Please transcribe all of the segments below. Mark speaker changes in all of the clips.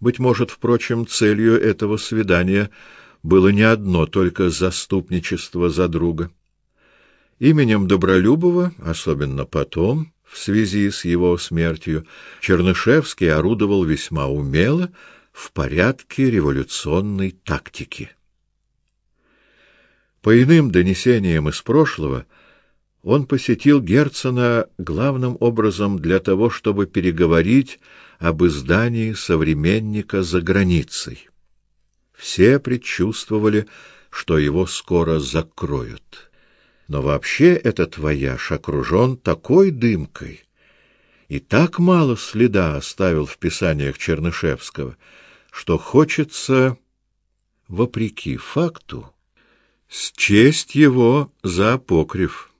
Speaker 1: Быть может, впрочем, целью этого свидания было не одно только заступничество за друга. Именем Добролюбова, особенно потом, в связи с его смертью, Чернышевский орудовал весьма умело в порядке революционной тактики. По иным донесениям из прошлого, он посетил Герцена главным образом для того, чтобы переговорить об издании современника за границей. Все предчувствовали, что его скоро закроют. Но вообще этот вояж окружен такой дымкой и так мало следа оставил в писаниях Чернышевского, что хочется, вопреки факту, счесть его за апокриф.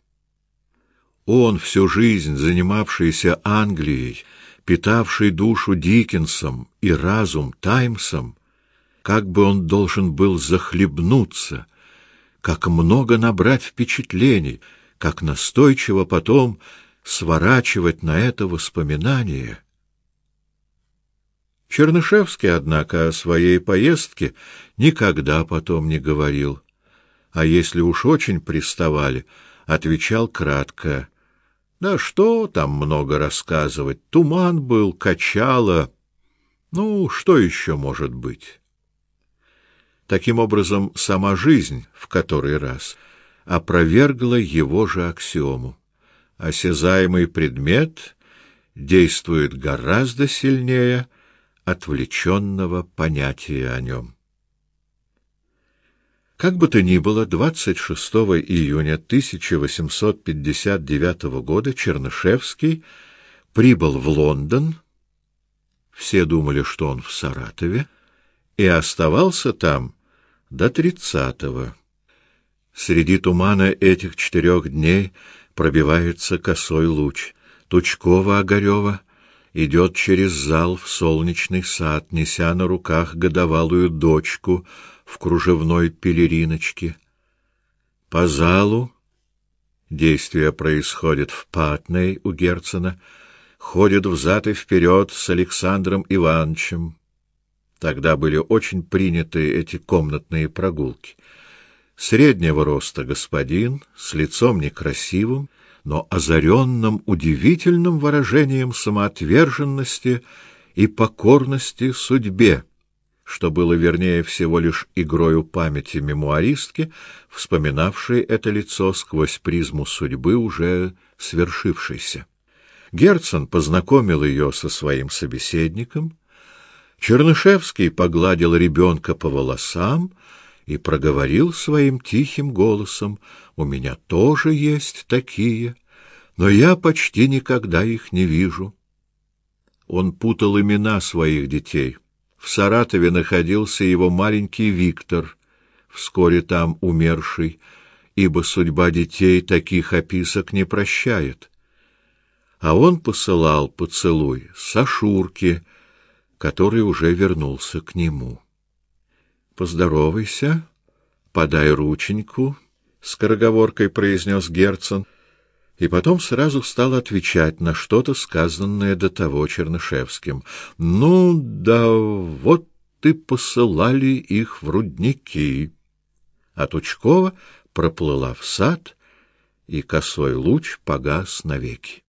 Speaker 1: Он, всю жизнь занимавшийся Англией, питавший душу Диккенсом и разум Таймсом, как бы он должен был захлебнуться, как много набрать впечатлений, как настойчиво потом сворачивать на это воспоминание. Чернышевский, однако, о своей поездке никогда потом не говорил, а если уж очень приставали, отвечал кратко: "Да что там много рассказывать? Туман был, качало. Ну, что еще может быть?" Таким образом, сама жизнь в который раз опровергла его же аксиому. Осязаемый предмет действует гораздо сильнее отвлеченного понятия о нем. Как бы то ни было, 26 июня 1859 года Чернышевский прибыл в Лондон. Все думали, что он в Саратове, и оставался там до тридцатого. Среди тумана этих четырех дней пробивается косой луч. Тучкова-Огарева идет через зал в солнечный сад, неся на руках годовалую дочку в кружевной пелериночке. По залу действие происходит в Патней у Герцена, ходит взад и вперед с Александром Ивановичем. Тогда были очень приняты эти комнатные прогулки. Среднего роста господин, с лицом некрасивым, но озаренным удивительным выражением самоотверженности и покорности судьбе, что было вернее всего лишь игрою памяти мемуаристки, вспоминавшей это лицо сквозь призму судьбы уже свершившейся. Герцен познакомил ее со своим собеседником, Чернышевский погладил ребенка по волосам и проговорил своим тихим голосом: "У меня тоже есть такие, но я почти никогда их не вижу". Он путал имена своих детей. В Саратове находился его маленький Виктор, вскоре там умерший, ибо судьба детей таких описок не прощает. А он посылал поцелуй Сашурке, который уже вернулся к нему. Поздоровайся, подай рученьку, скороговоркой произнес Герцен, и потом сразу стал отвечать на что-то сказанное до того Чернышевским. Ну, да вот ты посылали их в рудники. А Тучкова проплыла в сад, и косой луч погас навеки.